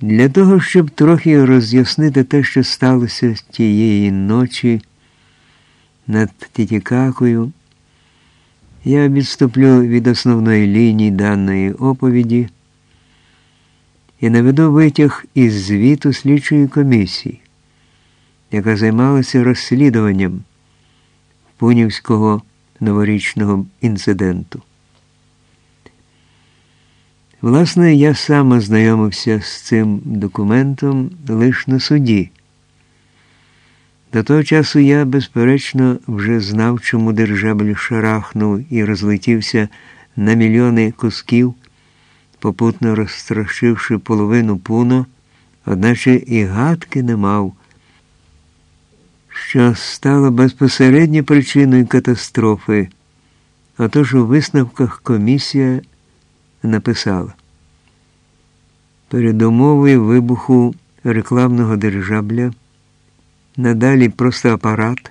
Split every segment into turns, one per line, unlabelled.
Для того, щоб трохи роз'яснити те, що сталося тієї ночі над Тітікакою, я відступлю від основної лінії даної оповіді і наведу витяг із звіту слідчої комісії, яка займалася розслідуванням пунівського новорічного інциденту. Власне, я сам ознайомився з цим документом лише на суді. До того часу я, безперечно, вже знав, чому державель шарахнув і розлетівся на мільйони кусків, попутно розстрашивши половину пуно, одначе і гадки не мав, що стало безпосередньо причиною катастрофи. Отож у висновках комісія написала передумовою вибуху рекламного держабля, надалі просто апарат,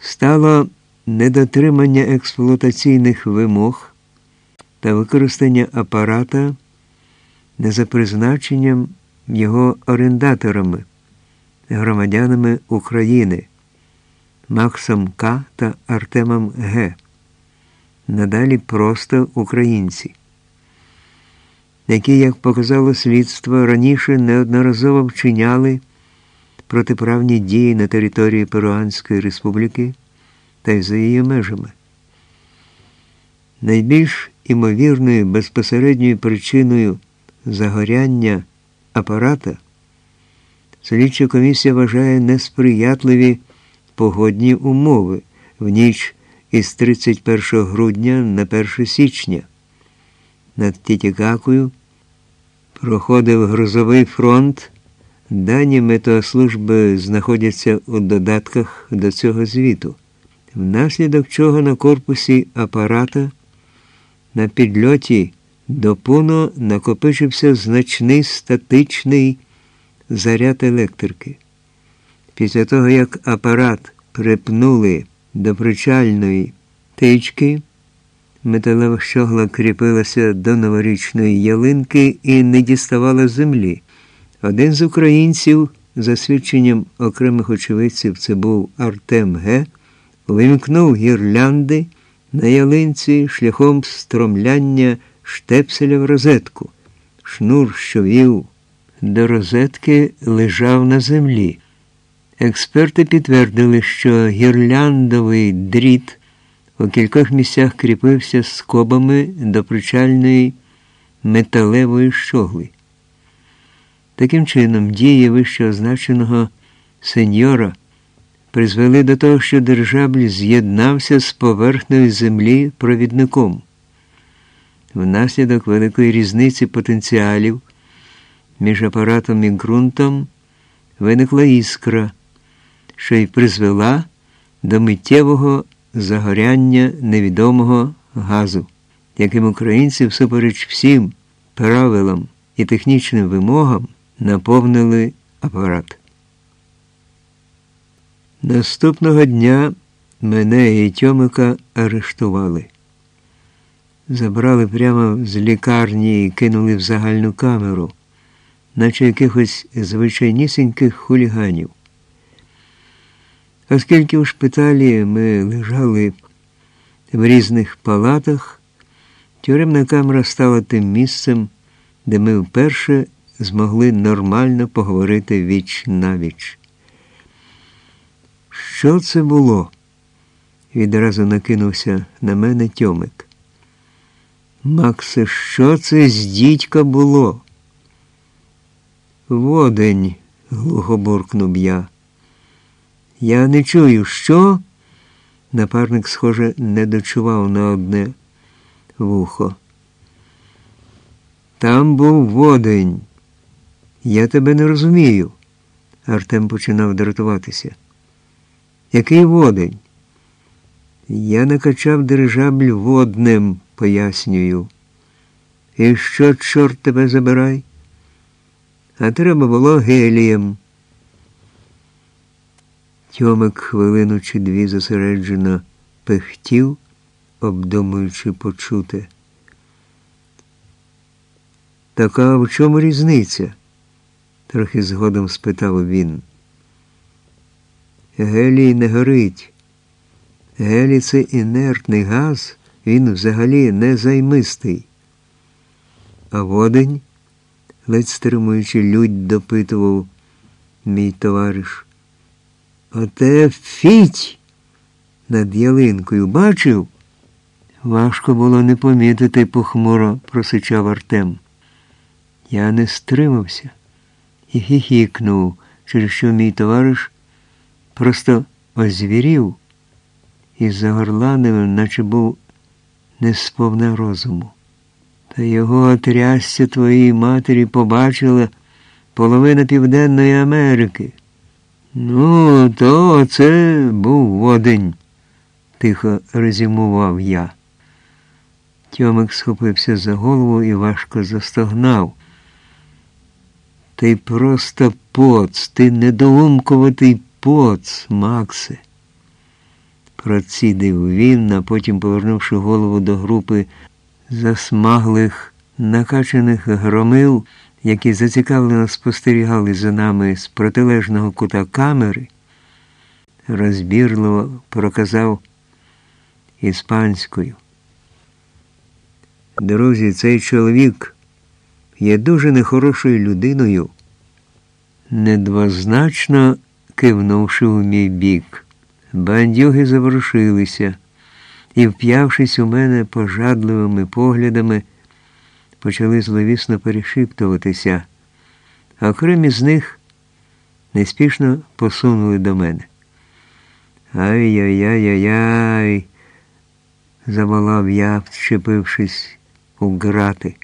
стало недотримання експлуатаційних вимог та використання апарата не за призначенням його орендаторами, громадянами України Максом К. та Артемом Г. Надалі просто українці які, як показало слідство, раніше неодноразово вчиняли протиправні дії на території Перуанської республіки та й за її межами. Найбільш імовірною безпосередньою причиною загоряння апарата слідча комісія вважає несприятливі погодні умови в ніч із 31 грудня на 1 січня над Тітікакою проходив грузовий фронт. Дані метеослужби знаходяться у додатках до цього звіту, внаслідок чого на корпусі апарата на підльоті до Пуно накопичився значний статичний заряд електрики. Після того, як апарат припнули до причальної тички, Металева щогла кріпилася до новорічної ялинки і не діставала землі. Один з українців, за свідченням окремих очевидців, це був Артем Г., увімкнув гірлянди на ялинці шляхом стромляння штепселя в розетку. Шнур, що вів до розетки, лежав на землі. Експерти підтвердили, що гірляндовий дріт у кількох місцях кріпився скобами до причальної металевої щогли. Таким чином, дії вище означеного сеньора призвели до того, що держабль з'єднався з поверхнею землі провідником. Внаслідок великої різниці потенціалів між апаратом і ґрунтом виникла іскра, що й призвела до миттєвого загоряння невідомого газу, яким українці всупереч всім правилам і технічним вимогам наповнили апарат. Наступного дня мене і Тьомика арештували. Забрали прямо з лікарні і кинули в загальну камеру, наче якихось звичайнісіньких хуліганів. Оскільки у шпиталі ми лежали в різних палатах, тюремна камера стала тим місцем, де ми вперше змогли нормально поговорити віч на віч. Що це було? Відразу накинувся на мене Тьомик. Максе, що це з дідька було? Водень, глухо буркнув я. Я не чую, що? Напарник, схоже, не дочував на одне вухо. Там був водень. Я тебе не розумію. Артем починав дратуватися. Який водень? Я накачав дирижабль водним, пояснюю. І що, чорт тебе забирай? А треба було гелієм. Тьомик хвилину чи дві зосереджено пихтів, обдумуючи почуте. Така в чому різниця? трохи згодом спитав він. Гелій не горить. Гелій це інертний газ, він взагалі не займистий. А водень, ледь стримуючи лють, допитував мій товариш. Оте фіть над ялинкою бачив? Важко було не помітити, похмуро просичав Артем. Я не стримався і хіхікнув, через що мій товариш просто озвірів і загорланив, наче був не сповна розуму. Та його трясця твоїй матері побачила половина Південної Америки. Ну, то це був водень, тихо резюмував я. Тьомик схопився за голову і важко застогнав. Ти просто поц, ти недоумкуватий поц, Максе. Процідив він, а потім, повернувши голову до групи засмаглих, накачаних громил, які зацікавлено спостерігали за нами з протилежного кута камери, розбірливо проказав іспанською. Друзі, цей чоловік є дуже нехорошою людиною, недвозначно кивнувши у мій бік. Бандюги заворушилися і, вп'явшись у мене пожадливими поглядами, почали зловісно перешіптуватися, а окремі з них неспішно посунули до мене. Ай-яй-яй-яй-яй, заволав я, вчепившись у грати.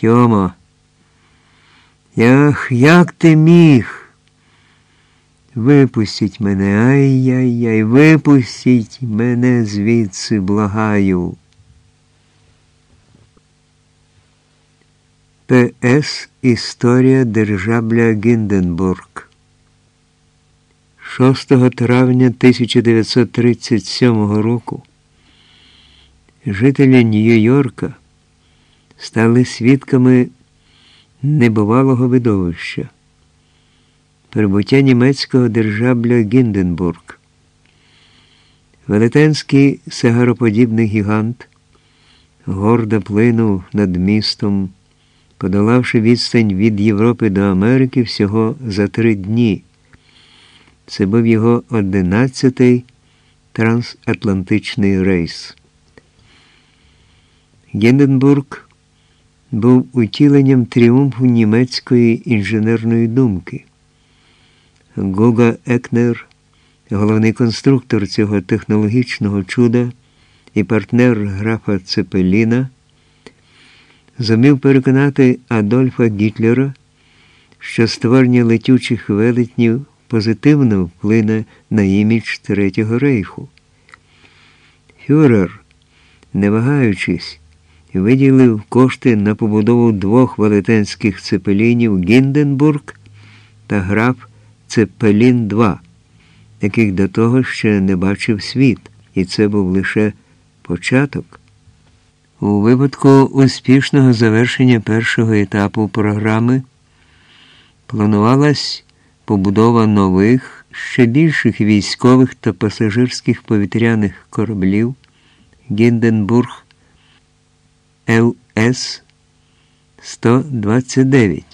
Тьомо, ях, як ти міг? Випустіть мене, ай-яй-яй, випустіть мене звідси, благаю. П.С. Історія держабля Гінденбург. 6 травня 1937 року жителі Нью-Йорка стали свідками небувалого видовища прибуття німецького держабля Гінденбург. Велетенський сагароподібний гігант гордо плинув над містом, подолавши відстань від Європи до Америки всього за три дні. Це був його одинадцятий трансатлантичний рейс. Гінденбург був утіленням тріумфу німецької інженерної думки. Гуга Екнер, головний конструктор цього технологічного чуда і партнер графа Цепеліна, зумів переконати Адольфа Гітлера, що створення летючих велетнів позитивно вплине на імідж Третього рейху. Фюрер, не вагаючись, виділив кошти на побудову двох велетенських цепелінів Гінденбург та граф Цепелін 2 яких до того ще не бачив світ, і це був лише початок. У випадку успішного завершення першого етапу програми планувалась побудова нових, ще більших військових та пасажирських повітряних кораблів Гінденбург ЛС 129